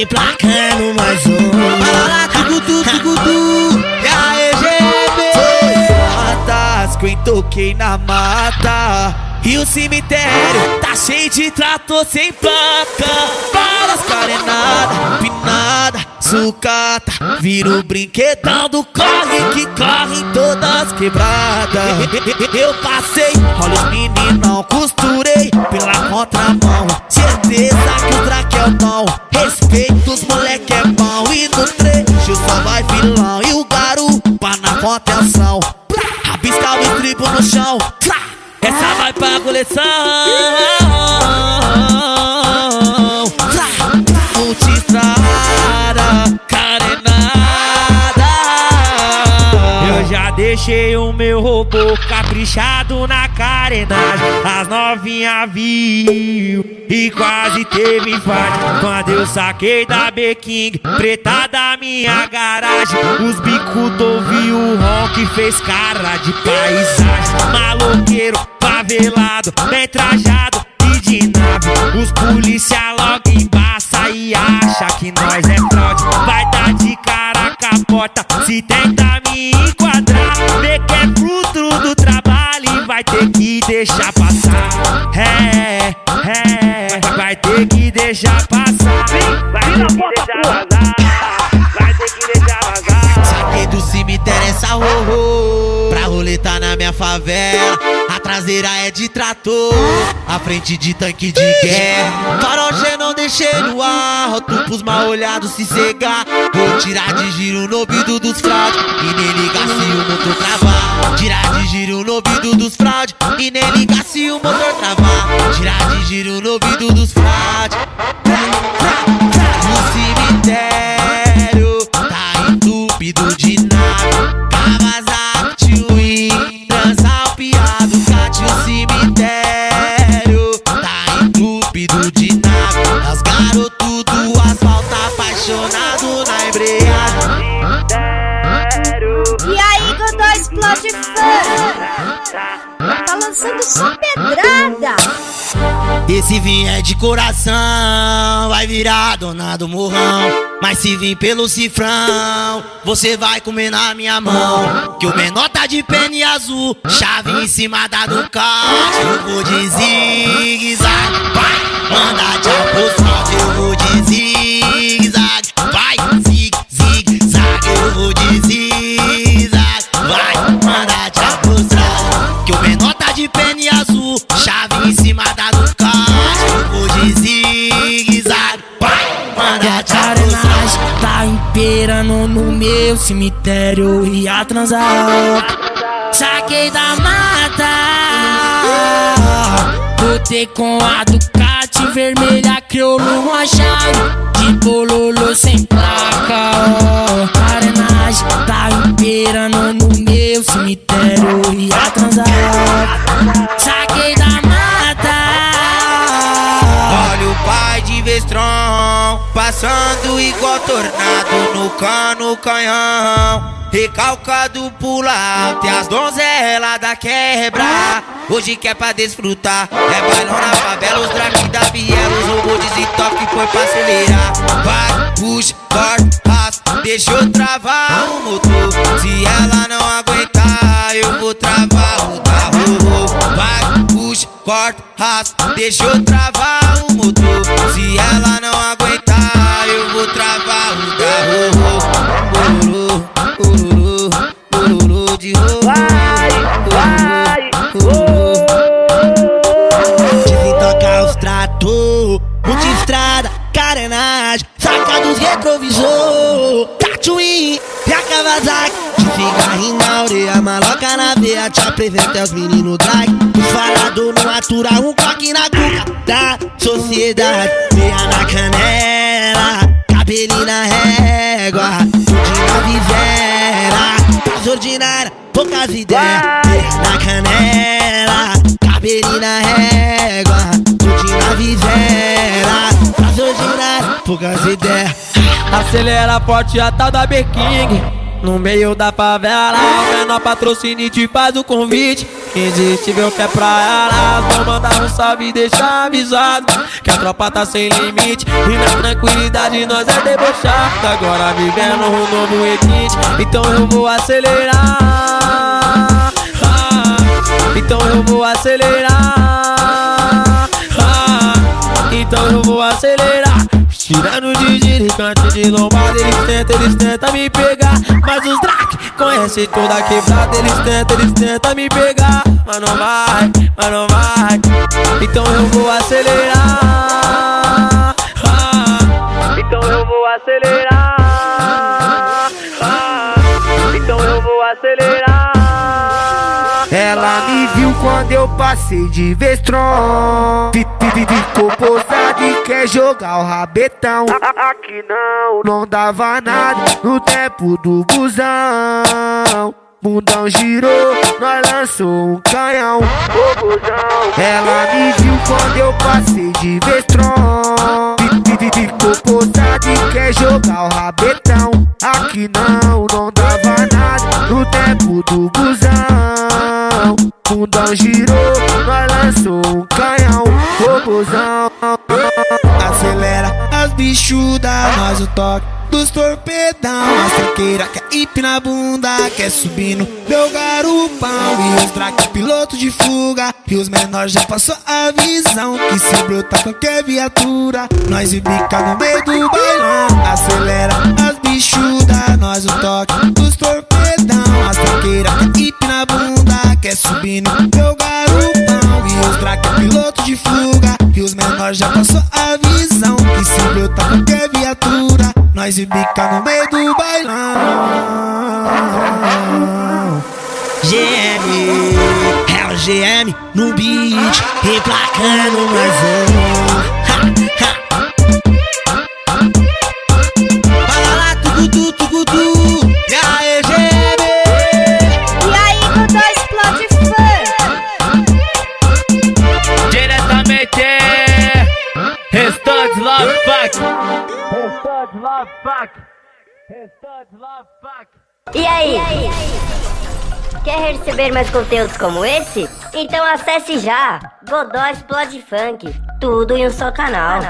emplacando mais um. Tugudu, tugudu, e a EGB. Matas, quem toquei na mata. E o cemitério tá cheio de trator sem placa. Várias carenadas, pinada, sucata. Vira o brinquedão do corre que corre em todas quebradas. Eu passei, olha os meninão, costurei pela contramão. Certeza trecho só vai vilão e o garupa na contenção. Rabisca o estribo no chão. Essa vai pra coleção. Deixei o meu robô caprichado na carenagem. As novinha viu e quase teve fight. Quando eu saquei da B-King, preta da minha garagem. Os bicudos ouviu o ronco fez cara de paisagem. Maloqueiro, favelado, bem trajado e de nave. Os polícia logo embaça e acha que nós é fraude. Vai dar de cara com a porta se tenta me enquadrar. Deixar passar. É, é, vai ter que deixar passar. Vai ter que deixar vazar. Vai ter que deixar vazar. Saquei do cemitério essa horror Pra roletar na minha favela traseira é de trator. A frente de tanque de guerra. Farol G não deixei no ar Roto pros mal olhados se cegar Vou tirar de giro no ouvido dos fraude E nem ligar se o motor travar. Tirar de giro no ouvido dos fraude E nem ligar se o motor travar. Tirar de giro no ouvido dos fraude fã. Lançando só pedrada. Esse vinho é de coração, vai virar dona do morrão. Mas se vir pelo cifrão, você vai comer na minha mão. Que o menor tá de pene azul, chave em cima da Ducati. Eu vou de zigue-zague, vai, manda de apostol. Eu vou de vai, manda E a tá imperando no meu cemitério e a transar. Saquei da mata, botei com a Ducati vermelha, crioulo uma chave. Passando igual tornado no cano canhão. Recalcado pula alto e as donzelas da quebra. Hoje que é pra desfrutar É bailão na favela, os drag da Biela Os robôs e toque foi pra acelerar. Vai, puxa, corta, raspa Deixa eu travar o motor. Se ela não aguentar Eu vou travar o da ro Vai, puxa, corta, raspa Deixa eu travar o motor. Se ela não carenagem Saca dos retrovisor Tatuí e a Kawasaki. De cigarrinho na orelha, maloca na veia Te apresento aos meninos drag. Os falador não atura um coque na cuca Da sociedade. Meia na canela Cabelinho na régua na visera Pras ordinária, poucas ideias. Meia na canela Cabelinho na régua visera Pras poucas ideias Acelera forte a tal da B-King. No meio da favela O menor patrocínio te faz o convite. Irresistível que é pra elas Vou mandar um salve e deixar avisado Que a tropa tá sem limite. E na tranquilidade nós é debochado. Agora vivendo um novo requinte Então eu vou acelerar. Ah, Então eu vou acelerar. Ah, Então eu vou acelerar Tirando de giricante de lombada Eles tentam, eles tentam me pegar. Mas os Drac conhecem toda a quebrada Eles tentam, eles tentam me pegar. Mas não vai, mas não vai. Então eu vou acelerar. Ah, Então eu vou acelerar. Ah, Então eu vou acelerar. Ela me viu quando eu passei de Vestron. Ficou posada e quer jogar o rabetão. Aqui não, não dava nada no tempo do busão. Mundão girou, nós lançou um canhão. Ela me viu quando eu passei de Vestron. Ficou posada e quer jogar o rabetão. Aqui não, não dava nada no tempo do busão. Mundão girou, nós lançou um canhão. Acelera as bichudas, nós o toque dos torpedão. As tranqueira quer hip na bunda Quer subir no meu garupão E os drag piloto de fuga. E os menores já passou a visão Que se brotar qualquer viatura Nós e bica no meio do bailão. Acelera as bichudas, nós o toque dos torpedão. As tranqueira quer hip na bunda Quer subir no meu garupão E os drag piloto de fuga. E os menores já passou a visão Brotar qualquer viatura nós e bica no meio do bailão. GM, é o GM no beat, emplacando mais um. Love Fuck. Restante Love Fuck. E aí? Quer receber mais conteúdos como esse? Então acesse já Godó Explode Funk. Tudo em um só canal.